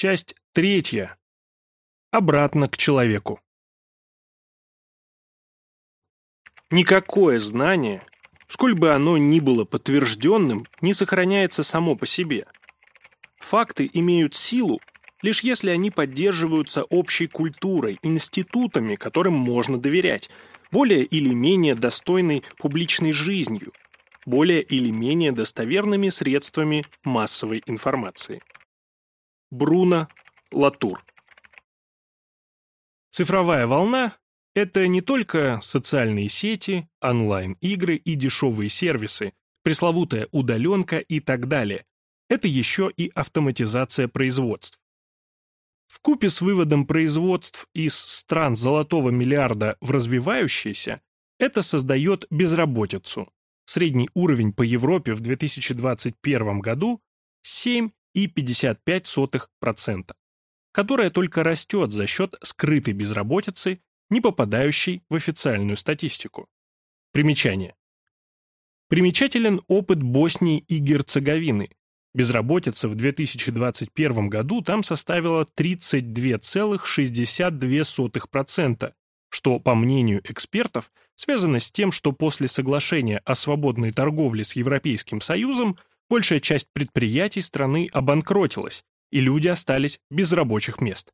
Часть третья. Обратно к человеку. Никакое знание, сколь бы оно ни было подтвержденным, не сохраняется само по себе. Факты имеют силу, лишь если они поддерживаются общей культурой, институтами, которым можно доверять, более или менее достойной публичной жизнью, более или менее достоверными средствами массовой информации. Бруно Латур Цифровая волна – это не только социальные сети, онлайн-игры и дешевые сервисы, пресловутая удаленка и так далее. Это еще и автоматизация производств. В купе с выводом производств из стран золотого миллиарда в развивающиеся, это создает безработицу. Средний уровень по Европе в 2021 году 7,55%, которая только растет за счет скрытой безработицы, не попадающей в официальную статистику. Примечание. Примечателен опыт Боснии и Герцеговины, Безработица в 2021 году там составила 32,62%, что, по мнению экспертов, связано с тем, что после соглашения о свободной торговле с Европейским Союзом большая часть предприятий страны обанкротилась, и люди остались без рабочих мест.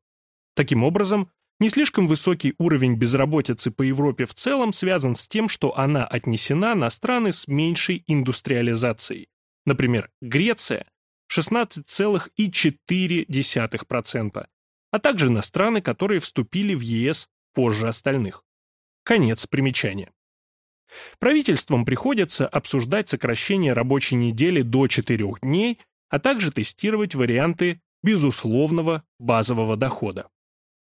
Таким образом, не слишком высокий уровень безработицы по Европе в целом связан с тем, что она отнесена на страны с меньшей индустриализацией. Например, Греция 16,4%, а также на страны, которые вступили в ЕС позже остальных. Конец примечания. Правительствам приходится обсуждать сокращение рабочей недели до 4 дней, а также тестировать варианты безусловного базового дохода.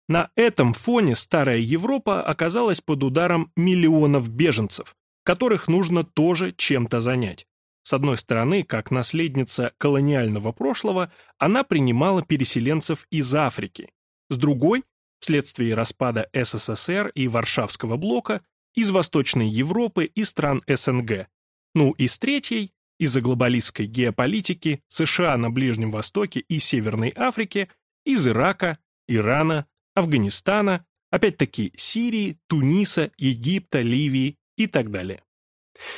На этом фоне старая Европа оказалась под ударом миллионов беженцев, которых нужно тоже чем-то занять. С одной стороны, как наследница колониального прошлого, она принимала переселенцев из Африки. С другой, вследствие распада СССР и Варшавского блока, из Восточной Европы и стран СНГ. Ну и с третьей, из-за глобалистской геополитики США на Ближнем Востоке и Северной Африке, из Ирака, Ирана, Афганистана, опять-таки Сирии, Туниса, Египта, Ливии и так далее.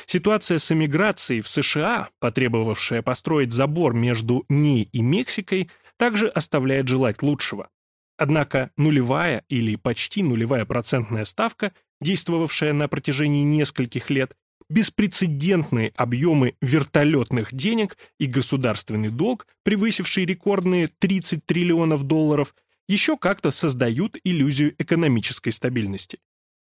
Ситуация с эмиграцией в США, потребовавшая построить забор между ней и Мексикой, также оставляет желать лучшего. Однако нулевая или почти нулевая процентная ставка, действовавшая на протяжении нескольких лет, беспрецедентные объемы вертолетных денег и государственный долг, превысивший рекордные 30 триллионов долларов, еще как-то создают иллюзию экономической стабильности.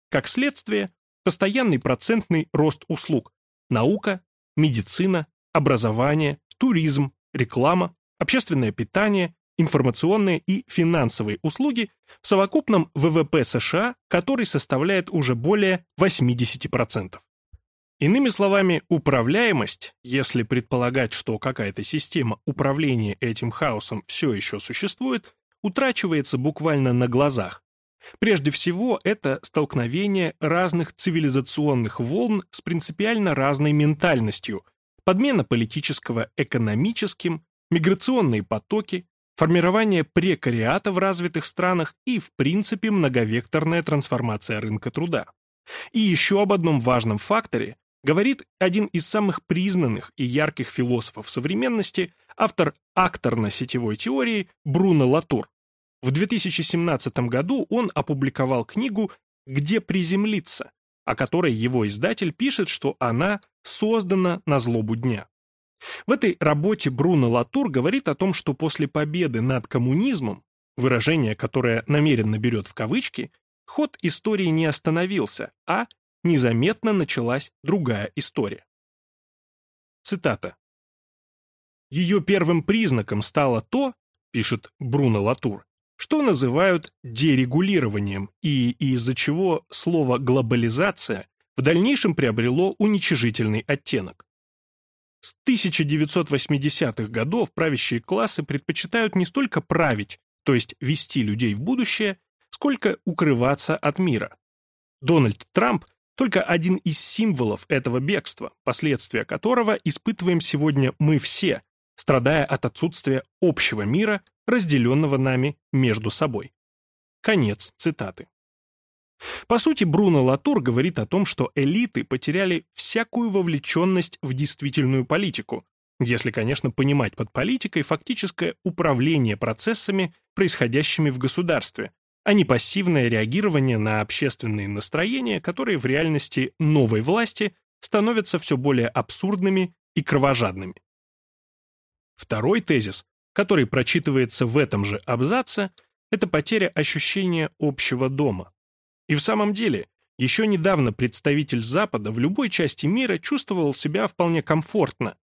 Как следствие, постоянный процентный рост услуг, наука, медицина, образование, туризм, реклама, общественное питание, информационные и финансовые услуги в совокупном ВВП США, который составляет уже более 80%. Иными словами, управляемость, если предполагать, что какая-то система управления этим хаосом все еще существует, утрачивается буквально на глазах, Прежде всего, это столкновение разных цивилизационных волн с принципиально разной ментальностью, подмена политического экономическим, миграционные потоки, формирование прекариата в развитых странах и, в принципе, многовекторная трансформация рынка труда. И еще об одном важном факторе говорит один из самых признанных и ярких философов современности, автор акторно-сетевой теории Бруно Латур. В 2017 году он опубликовал книгу «Где приземлиться», о которой его издатель пишет, что она создана на злобу дня. В этой работе Бруно Латур говорит о том, что после победы над коммунизмом, выражение, которое намеренно берет в кавычки, ход истории не остановился, а незаметно началась другая история. Цитата. Ее первым признаком стало то, пишет Бруно Латур, что называют дерегулированием и из-за чего слово «глобализация» в дальнейшем приобрело уничижительный оттенок. С 1980-х годов правящие классы предпочитают не столько править, то есть вести людей в будущее, сколько укрываться от мира. Дональд Трамп – только один из символов этого бегства, последствия которого испытываем сегодня мы все, страдая от отсутствия общего мира разделенного нами между собой. Конец цитаты. По сути, Бруно Латур говорит о том, что элиты потеряли всякую вовлеченность в действительную политику, если, конечно, понимать под политикой фактическое управление процессами, происходящими в государстве, а не пассивное реагирование на общественные настроения, которые в реальности новой власти становятся все более абсурдными и кровожадными. Второй тезис, который прочитывается в этом же абзаце, это потеря ощущения общего дома. И в самом деле, еще недавно представитель Запада в любой части мира чувствовал себя вполне комфортно.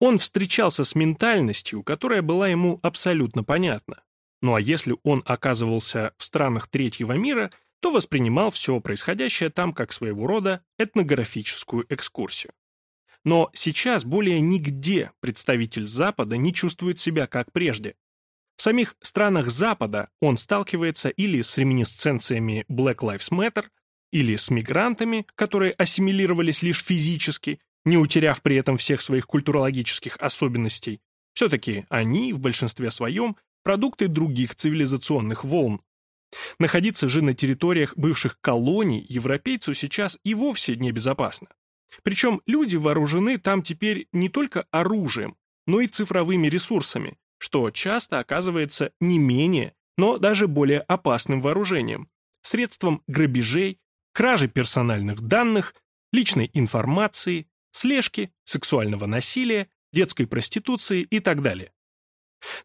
Он встречался с ментальностью, которая была ему абсолютно понятна. Ну а если он оказывался в странах третьего мира, то воспринимал все происходящее там как своего рода этнографическую экскурсию. Но сейчас более нигде представитель Запада не чувствует себя как прежде. В самих странах Запада он сталкивается или с реминисценциями Black Lives Matter, или с мигрантами, которые ассимилировались лишь физически, не утеряв при этом всех своих культурологических особенностей. Все-таки они, в большинстве своем, продукты других цивилизационных волн. Находиться же на территориях бывших колоний европейцу сейчас и вовсе небезопасно. Причем люди вооружены там теперь не только оружием, но и цифровыми ресурсами, что часто оказывается не менее, но даже более опасным вооружением, средством грабежей, кражи персональных данных, личной информации, слежки, сексуального насилия, детской проституции и так далее.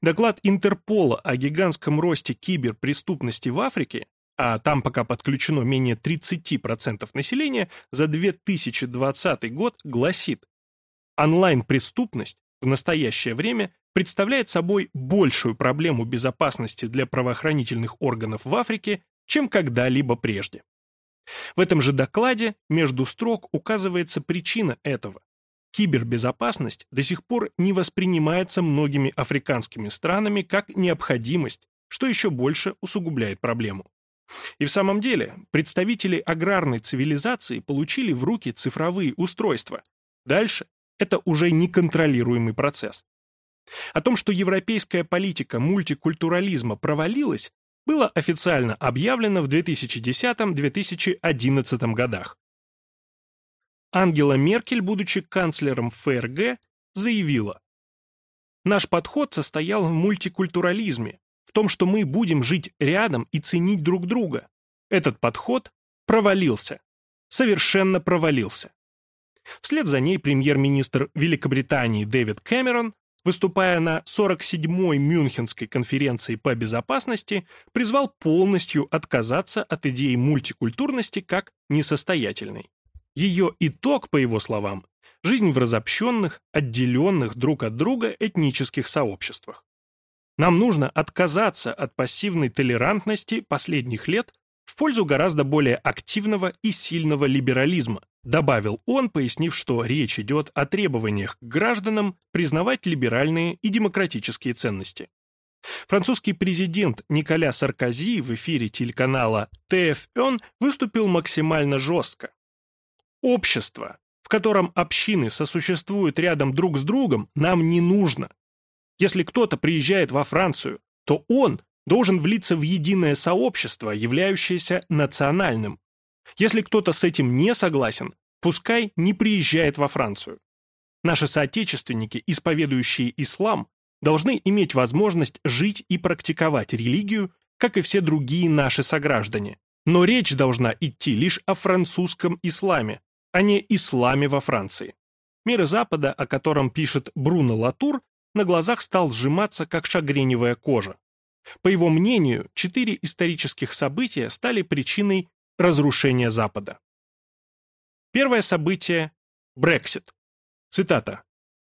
Доклад Интерпола о гигантском росте киберпреступности в Африке, а там пока подключено менее 30% населения, за 2020 год гласит, онлайн-преступность в настоящее время представляет собой большую проблему безопасности для правоохранительных органов в Африке, чем когда-либо прежде. В этом же докладе между строк указывается причина этого. Кибербезопасность до сих пор не воспринимается многими африканскими странами как необходимость, что еще больше усугубляет проблему. И в самом деле, представители аграрной цивилизации получили в руки цифровые устройства. Дальше это уже неконтролируемый процесс. О том, что европейская политика мультикультурализма провалилась, было официально объявлено в 2010-2011 годах. Ангела Меркель, будучи канцлером ФРГ, заявила, «Наш подход состоял в мультикультурализме, в том, что мы будем жить рядом и ценить друг друга. Этот подход провалился. Совершенно провалился». Вслед за ней премьер-министр Великобритании Дэвид Кэмерон, выступая на 47-й Мюнхенской конференции по безопасности, призвал полностью отказаться от идеи мультикультурности как несостоятельной. Ее итог, по его словам, жизнь в разобщенных, отделенных друг от друга этнических сообществах. Нам нужно отказаться от пассивной толерантности последних лет в пользу гораздо более активного и сильного либерализма, добавил он, пояснив, что речь идет о требованиях к гражданам признавать либеральные и демократические ценности. Французский президент Николя Саркози в эфире телеканала ТФН выступил максимально жестко, Общество, в котором общины сосуществуют рядом друг с другом, нам не нужно. Если кто-то приезжает во Францию, то он должен влиться в единое сообщество, являющееся национальным. Если кто-то с этим не согласен, пускай не приезжает во Францию. Наши соотечественники, исповедующие ислам, должны иметь возможность жить и практиковать религию, как и все другие наши сограждане. Но речь должна идти лишь о французском исламе, а не исламе во Франции. Мир Запада, о котором пишет Бруно Латур, на глазах стал сжиматься, как шагреневая кожа. По его мнению, четыре исторических события стали причиной разрушения Запада. Первое событие – Брексит. Цитата.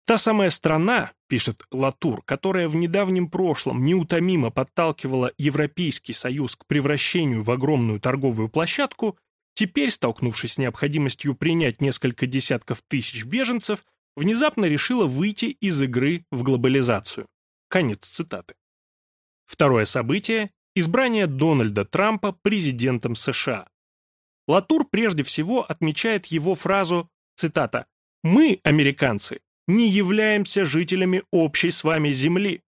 «Та самая страна, — пишет Латур, — которая в недавнем прошлом неутомимо подталкивала Европейский Союз к превращению в огромную торговую площадку, Теперь, столкнувшись с необходимостью принять несколько десятков тысяч беженцев, внезапно решила выйти из игры в глобализацию. Конец цитаты. Второе событие – избрание Дональда Трампа президентом США. Латур прежде всего отмечает его фразу, цитата, «Мы, американцы, не являемся жителями общей с вами земли.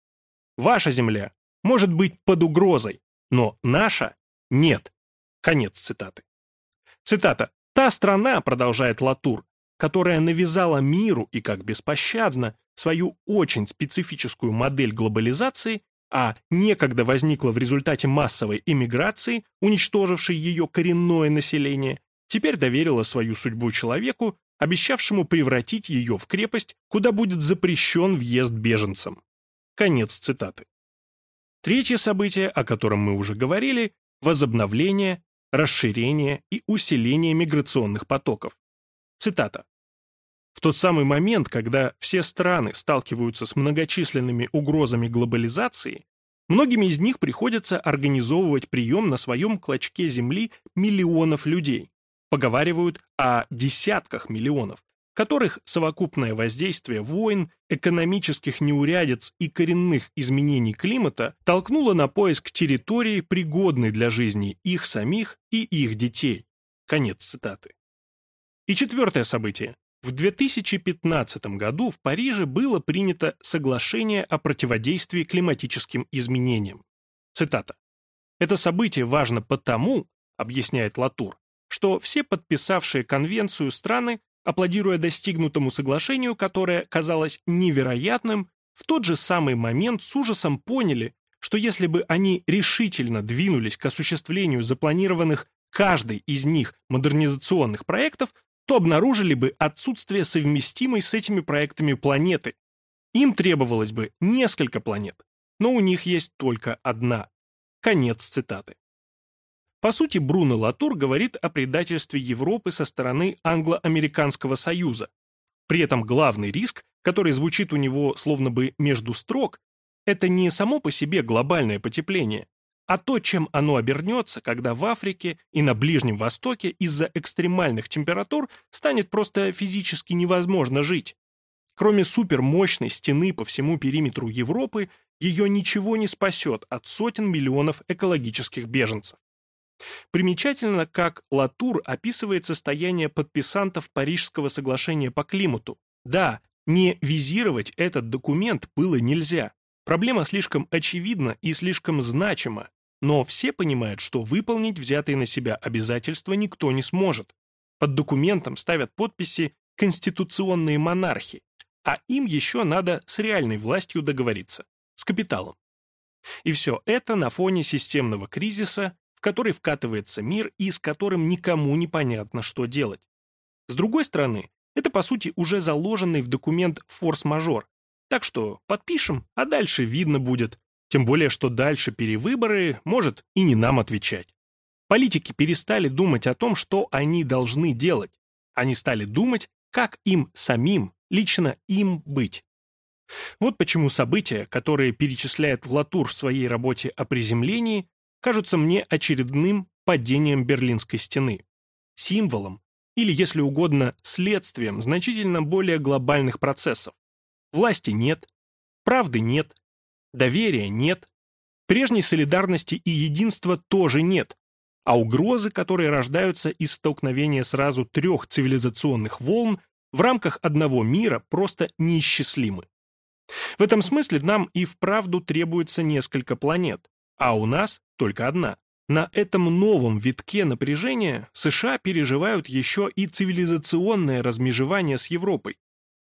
Ваша земля может быть под угрозой, но наша – нет. Конец цитаты. Цитата. «Та страна, — продолжает Латур, — которая навязала миру и как беспощадно свою очень специфическую модель глобализации, а некогда возникла в результате массовой иммиграции, уничтожившей ее коренное население, теперь доверила свою судьбу человеку, обещавшему превратить ее в крепость, куда будет запрещен въезд беженцам. Конец цитаты. Третье событие, о котором мы уже говорили, возобновление, расширение и усиление миграционных потоков. Цитата. В тот самый момент, когда все страны сталкиваются с многочисленными угрозами глобализации, многими из них приходится организовывать прием на своем клочке земли миллионов людей. Поговаривают о десятках миллионов, которых совокупное воздействие войн, экономических неурядиц и коренных изменений климата толкнуло на поиск территории, пригодной для жизни их самих и их детей. Конец цитаты. И четвертое событие. В 2015 году в Париже было принято соглашение о противодействии климатическим изменениям. Цитата. «Это событие важно потому, — объясняет Латур, — что все подписавшие конвенцию страны аплодируя достигнутому соглашению, которое казалось невероятным, в тот же самый момент с ужасом поняли, что если бы они решительно двинулись к осуществлению запланированных каждый из них модернизационных проектов, то обнаружили бы отсутствие совместимой с этими проектами планеты. Им требовалось бы несколько планет, но у них есть только одна. Конец цитаты. По сути, Бруно Латур говорит о предательстве Европы со стороны Англо-Американского Союза. При этом главный риск, который звучит у него словно бы между строк, это не само по себе глобальное потепление, а то, чем оно обернется, когда в Африке и на Ближнем Востоке из-за экстремальных температур станет просто физически невозможно жить. Кроме супермощной стены по всему периметру Европы, ее ничего не спасет от сотен миллионов экологических беженцев. Примечательно, как Латур описывает состояние подписантов Парижского соглашения по климату. Да, не визировать этот документ было нельзя. Проблема слишком очевидна и слишком значима, но все понимают, что выполнить взятые на себя обязательства никто не сможет. Под документом ставят подписи конституционные монархи, а им еще надо с реальной властью договориться, с капиталом. И все это на фоне системного кризиса, в который вкатывается мир и с которым никому не понятно, что делать. С другой стороны, это по сути уже заложенный в документ форс-мажор. Так что подпишем, а дальше видно будет. Тем более, что дальше перевыборы может и не нам отвечать. Политики перестали думать о том, что они должны делать. Они стали думать, как им самим, лично им быть. Вот почему события, которые перечисляет Латур в своей работе о приземлении, кажутся мне очередным падением Берлинской стены, символом, или, если угодно, следствием значительно более глобальных процессов. Власти нет, правды нет, доверия нет, прежней солидарности и единства тоже нет, а угрозы, которые рождаются из столкновения сразу трех цивилизационных волн в рамках одного мира, просто неисчислимы. В этом смысле нам и вправду требуется несколько планет, а у нас только одна. На этом новом витке напряжения США переживают еще и цивилизационное размежевание с Европой.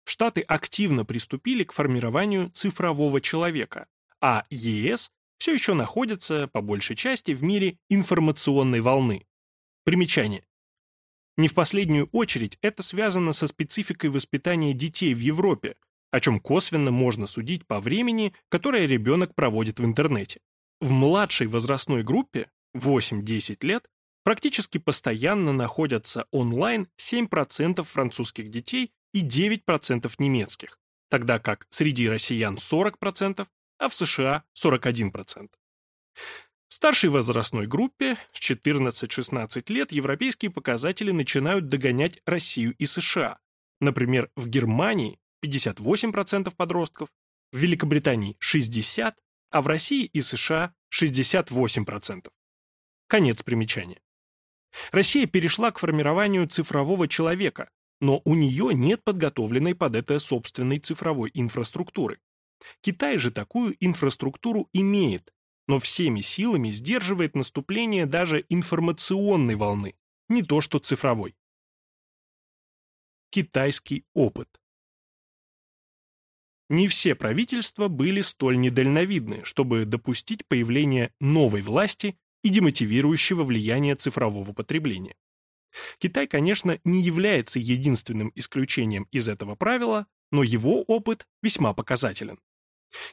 Штаты активно приступили к формированию цифрового человека, а ЕС все еще находится, по большей части, в мире информационной волны. Примечание. Не в последнюю очередь это связано со спецификой воспитания детей в Европе, о чем косвенно можно судить по времени, которое ребенок проводит в интернете. В младшей возрастной группе, 8-10 лет, практически постоянно находятся онлайн 7% французских детей и 9% немецких, тогда как среди россиян 40%, а в США 41%. В старшей возрастной группе с 14-16 лет европейские показатели начинают догонять Россию и США. Например, в Германии 58% подростков, в Великобритании 60%, а в России и США 68%. Конец примечания. Россия перешла к формированию цифрового человека, но у нее нет подготовленной под это собственной цифровой инфраструктуры. Китай же такую инфраструктуру имеет, но всеми силами сдерживает наступление даже информационной волны, не то что цифровой. Китайский опыт Не все правительства были столь недальновидны, чтобы допустить появление новой власти и демотивирующего влияния цифрового потребления. Китай, конечно, не является единственным исключением из этого правила, но его опыт весьма показателен.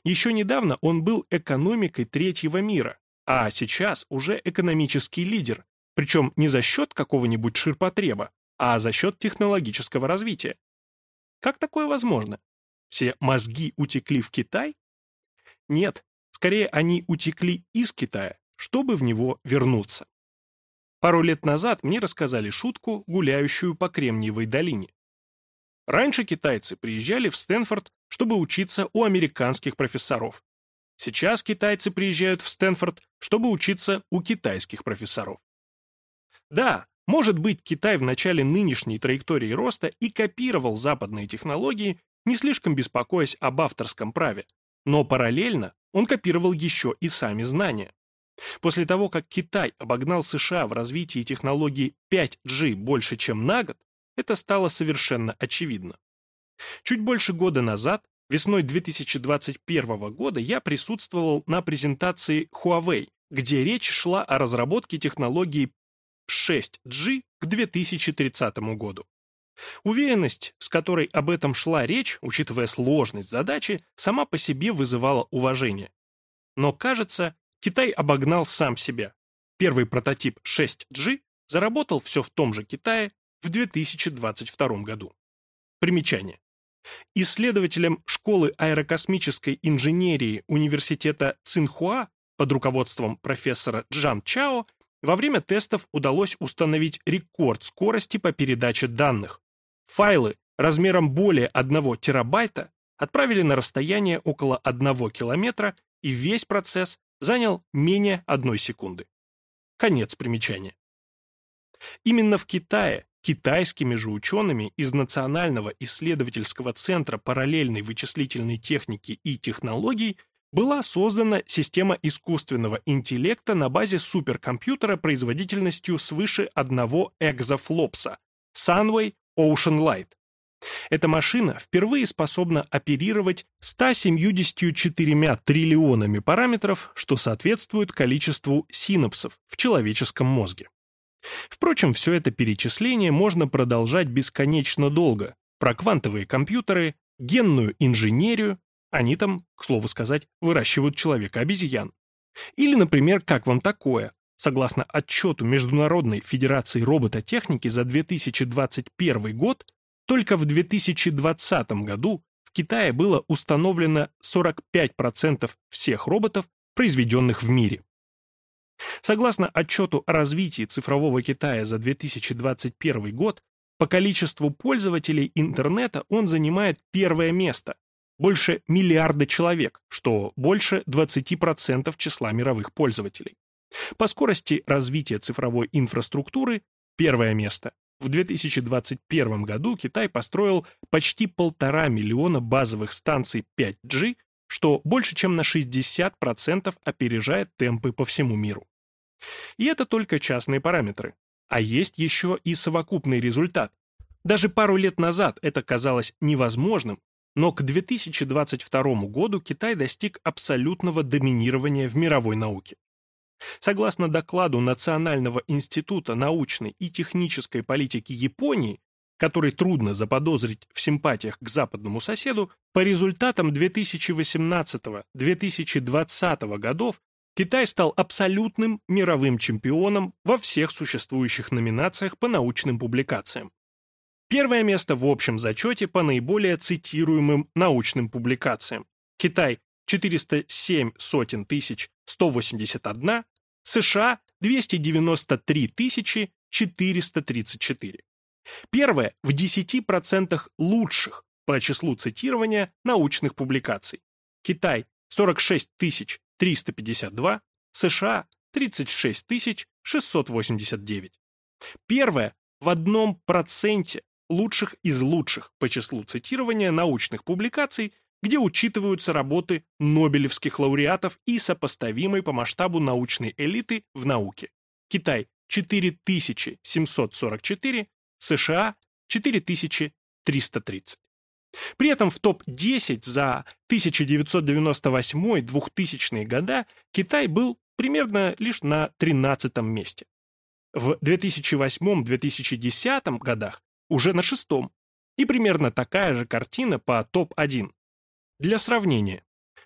Еще недавно он был экономикой третьего мира, а сейчас уже экономический лидер, причем не за счет какого-нибудь ширпотреба, а за счет технологического развития. Как такое возможно? Все мозги утекли в Китай? Нет, скорее они утекли из Китая, чтобы в него вернуться. Пару лет назад мне рассказали шутку, гуляющую по Кремниевой долине. Раньше китайцы приезжали в Стэнфорд, чтобы учиться у американских профессоров. Сейчас китайцы приезжают в Стэнфорд, чтобы учиться у китайских профессоров. Да, может быть, Китай в начале нынешней траектории роста и копировал западные технологии, не слишком беспокоясь об авторском праве, но параллельно он копировал еще и сами знания. После того, как Китай обогнал США в развитии технологий 5G больше, чем на год, это стало совершенно очевидно. Чуть больше года назад, весной 2021 года, я присутствовал на презентации Huawei, где речь шла о разработке технологии 6G к 2030 году. Уверенность, с которой об этом шла речь, учитывая сложность задачи, сама по себе вызывала уважение. Но, кажется, Китай обогнал сам себя. Первый прототип 6G заработал все в том же Китае в 2022 году. Примечание. Исследователям школы аэрокосмической инженерии университета Цинхуа под руководством профессора Джан Чао во время тестов удалось установить рекорд скорости по передаче данных. Файлы размером более 1 терабайта отправили на расстояние около 1 километра, и весь процесс занял менее одной секунды. Конец примечания. Именно в Китае китайскими же учеными из Национального исследовательского центра параллельной вычислительной техники и технологий была создана система искусственного интеллекта на базе суперкомпьютера производительностью свыше одного экзофлопса Sunway Ocean Light. Эта машина впервые способна оперировать 174 триллионами параметров, что соответствует количеству синапсов в человеческом мозге. Впрочем, все это перечисление можно продолжать бесконечно долго. Про квантовые компьютеры, генную инженерию, они там, к слову сказать, выращивают человека-обезьян. Или, например, как вам такое? Согласно отчету Международной Федерации робототехники за 2021 год, только в 2020 году в Китае было установлено 45% всех роботов, произведенных в мире. Согласно отчету о развитии цифрового Китая за 2021 год, по количеству пользователей интернета он занимает первое место, больше миллиарда человек, что больше 20% числа мировых пользователей. По скорости развития цифровой инфраструктуры – первое место, в 2021 году Китай построил почти полтора миллиона базовых станций 5G, что больше чем на 60% опережает темпы по всему миру. И это только частные параметры. А есть еще и совокупный результат. Даже пару лет назад это казалось невозможным, но к 2022 году Китай достиг абсолютного доминирования в мировой науке. Согласно докладу Национального института научной и технической политики Японии, который трудно заподозрить в симпатиях к западному соседу, по результатам 2018-2020 годов Китай стал абсолютным мировым чемпионом во всех существующих номинациях по научным публикациям. Первое место в общем зачете по наиболее цитируемым научным публикациям. Китай 407 сотен тысяч 181, США 293 тысячи 434. Первое в 10% лучших по числу цитирования научных публикаций. Китай 46 тысяч 352, США 36 тысяч 689. Первое в одном проценте лучших из лучших по числу цитирования научных публикаций где учитываются работы нобелевских лауреатов и сопоставимой по масштабу научной элиты в науке. Китай 4744, США 4330. При этом в топ-10 за 1998-2000 года Китай был примерно лишь на 13 месте. В 2008-2010 годах уже на шестом. И примерно такая же картина по топ-1. Для сравнения,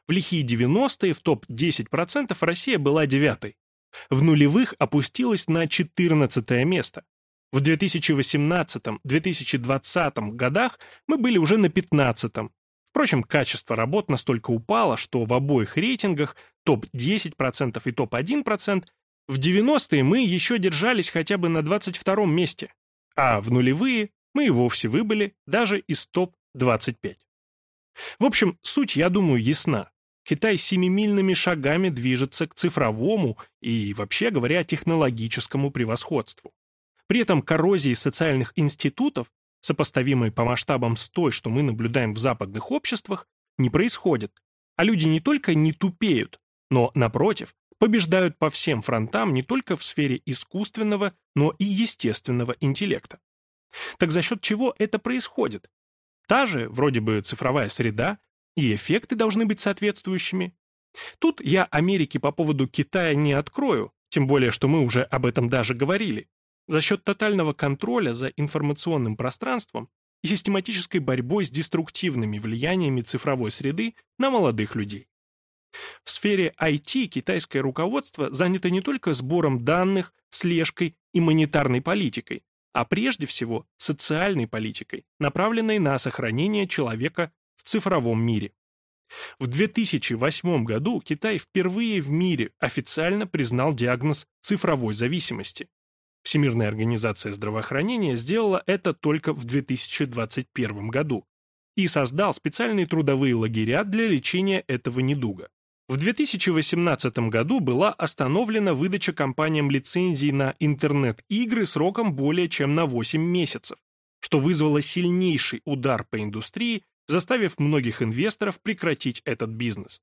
в лихие 90-е в топ-10% Россия была девятой. В нулевых опустилась на 14 место. В 2018-2020 годах мы были уже на 15-м. Впрочем, качество работ настолько упало, что в обоих рейтингах топ-10% и топ-1% в 90-е мы еще держались хотя бы на 22-м месте, а в нулевые мы и вовсе выбыли даже из топ-25. В общем, суть, я думаю, ясна. Китай семимильными шагами движется к цифровому и, вообще говоря, технологическому превосходству. При этом коррозии социальных институтов, сопоставимой по масштабам с той, что мы наблюдаем в западных обществах, не происходит. А люди не только не тупеют, но, напротив, побеждают по всем фронтам не только в сфере искусственного, но и естественного интеллекта. Так за счет чего это происходит? Та же, вроде бы, цифровая среда, и эффекты должны быть соответствующими. Тут я Америки по поводу Китая не открою, тем более, что мы уже об этом даже говорили за счет тотального контроля за информационным пространством и систематической борьбой с деструктивными влияниями цифровой среды на молодых людей. В сфере IT китайское руководство занято не только сбором данных, слежкой и монетарной политикой, а прежде всего социальной политикой, направленной на сохранение человека в цифровом мире. В 2008 году Китай впервые в мире официально признал диагноз цифровой зависимости. Всемирная организация здравоохранения сделала это только в 2021 году и создал специальные трудовые лагеря для лечения этого недуга. В 2018 году была остановлена выдача компаниям лицензий на интернет-игры сроком более чем на 8 месяцев, что вызвало сильнейший удар по индустрии, заставив многих инвесторов прекратить этот бизнес.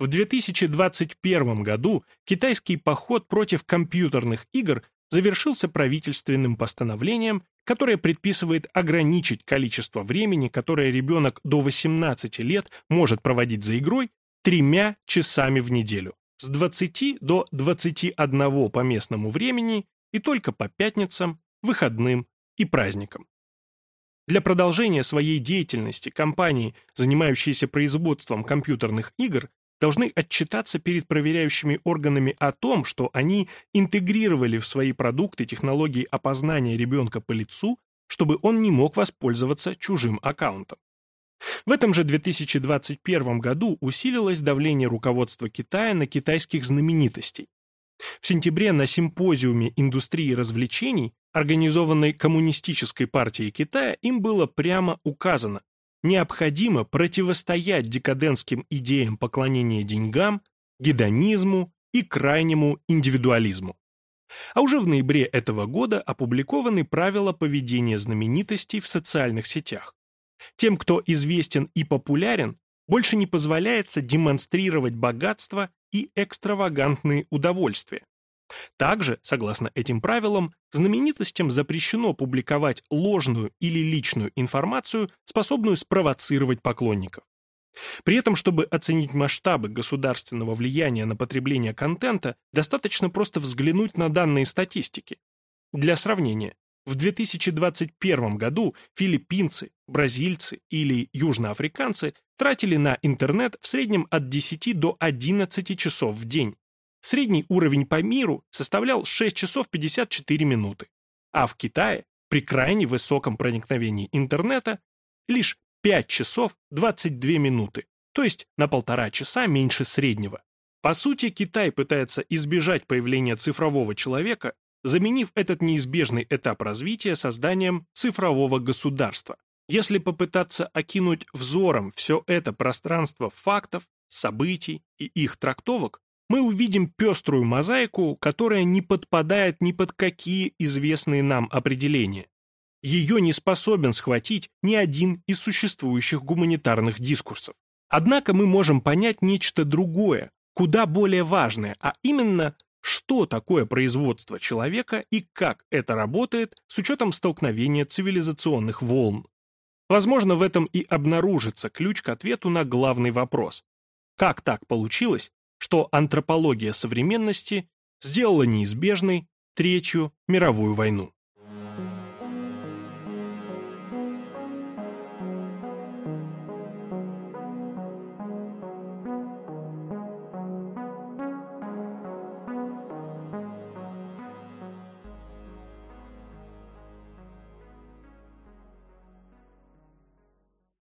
В 2021 году китайский поход против компьютерных игр завершился правительственным постановлением, которое предписывает ограничить количество времени, которое ребенок до 18 лет может проводить за игрой, тремя часами в неделю, с 20 до 21 по местному времени и только по пятницам, выходным и праздникам. Для продолжения своей деятельности компании, занимающиеся производством компьютерных игр, должны отчитаться перед проверяющими органами о том, что они интегрировали в свои продукты технологии опознания ребенка по лицу, чтобы он не мог воспользоваться чужим аккаунтом. В этом же 2021 году усилилось давление руководства Китая на китайских знаменитостей. В сентябре на симпозиуме индустрии развлечений, организованной Коммунистической партией Китая, им было прямо указано, необходимо противостоять декадентским идеям поклонения деньгам, гедонизму и крайнему индивидуализму. А уже в ноябре этого года опубликованы правила поведения знаменитостей в социальных сетях. Тем, кто известен и популярен, больше не позволяется демонстрировать богатство и экстравагантные удовольствия. Также, согласно этим правилам, знаменитостям запрещено публиковать ложную или личную информацию, способную спровоцировать поклонников. При этом, чтобы оценить масштабы государственного влияния на потребление контента, достаточно просто взглянуть на данные статистики. Для сравнения, в 2021 году филиппинцы, бразильцы или южноафриканцы тратили на интернет в среднем от 10 до 11 часов в день. Средний уровень по миру составлял 6 часов 54 минуты, а в Китае при крайне высоком проникновении интернета лишь 5 часов 22 минуты, то есть на полтора часа меньше среднего. По сути, Китай пытается избежать появления цифрового человека, заменив этот неизбежный этап развития созданием цифрового государства. Если попытаться окинуть взором все это пространство фактов, событий и их трактовок, мы увидим пеструю мозаику, которая не подпадает ни под какие известные нам определения. Ее не способен схватить ни один из существующих гуманитарных дискурсов. Однако мы можем понять нечто другое, куда более важное, а именно, что такое производство человека и как это работает с учетом столкновения цивилизационных волн. Возможно, в этом и обнаружится ключ к ответу на главный вопрос. Как так получилось, что антропология современности сделала неизбежной Третью мировую войну?